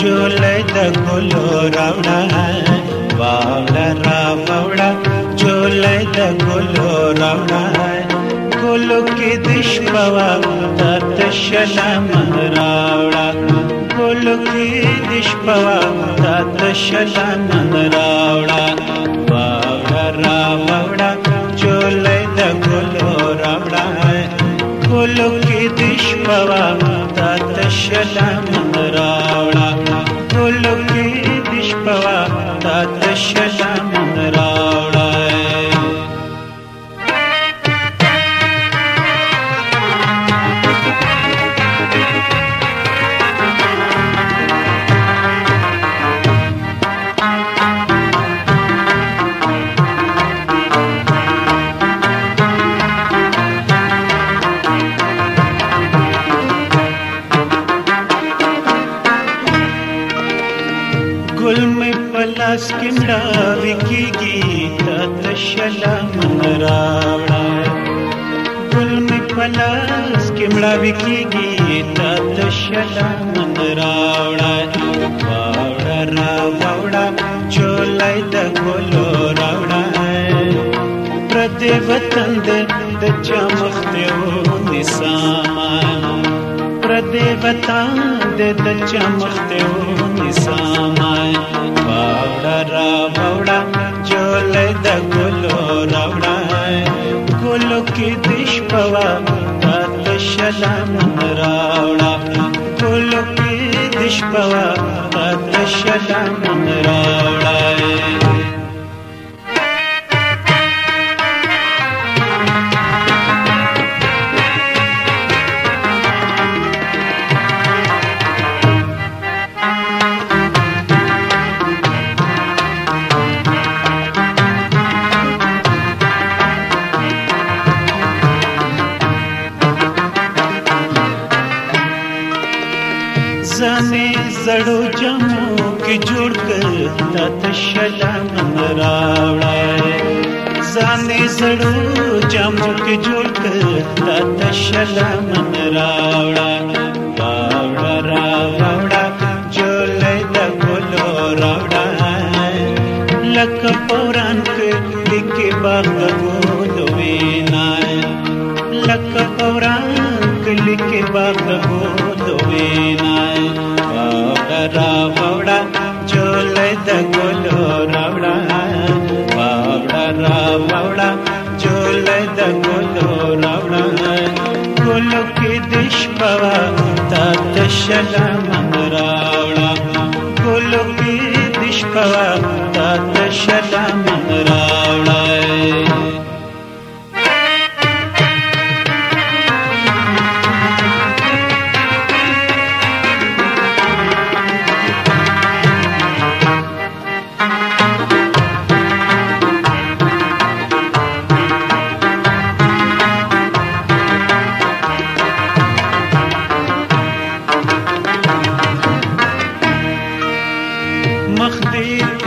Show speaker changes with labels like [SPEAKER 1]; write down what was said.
[SPEAKER 1] Chole the Gulo रावड़ा Vawda रावड़ा chole the गुलो रावड़ा गुलो की दिश पवा तात शलम रावड़ा गुलो की दिश पवा तात शलम रावड़ा वावड़ा रावड़ा चोले द में पलास किमड़ा विकी गीता तशला मनरावड़ा गुल में किमड़ा विकी गीता तशला मनरावड़ा वावड़ा, रावड़ा, चोलाई द गोलो रावड़ा प्रदेवतंद द चमखते निसामान प्रदेवता दे द चमकते हो निसामाय बावड़ा, रावड़ा, जोले द गुलो, रावड़ा गुलो की दिश पवा तात शलम रावड़ा। गुलो की दिश पवा तात शलम रावड़ा। जड़ो जमो की जुड़कर तत शलम रावड़ा जाने सड़ो जमो की जुड़कर तत शलम रावड़ा ರಾವಣ ಚೋಲದ ಕೊಲೋ ರಾವಣ ಬಾವಡ ರಾವಣ ಚೋಲದ ಕೊಲೋ ರಾವಣ ಕೊಲಕ್ಕೆ ದುಷ್ಪವ ತಾತ ಶಲಮ ರಾವಣ ಕೊಲಕ್ಕೆ ದುಷ್ಪವ ತಾತ ಶಲಮ ರಾವಣ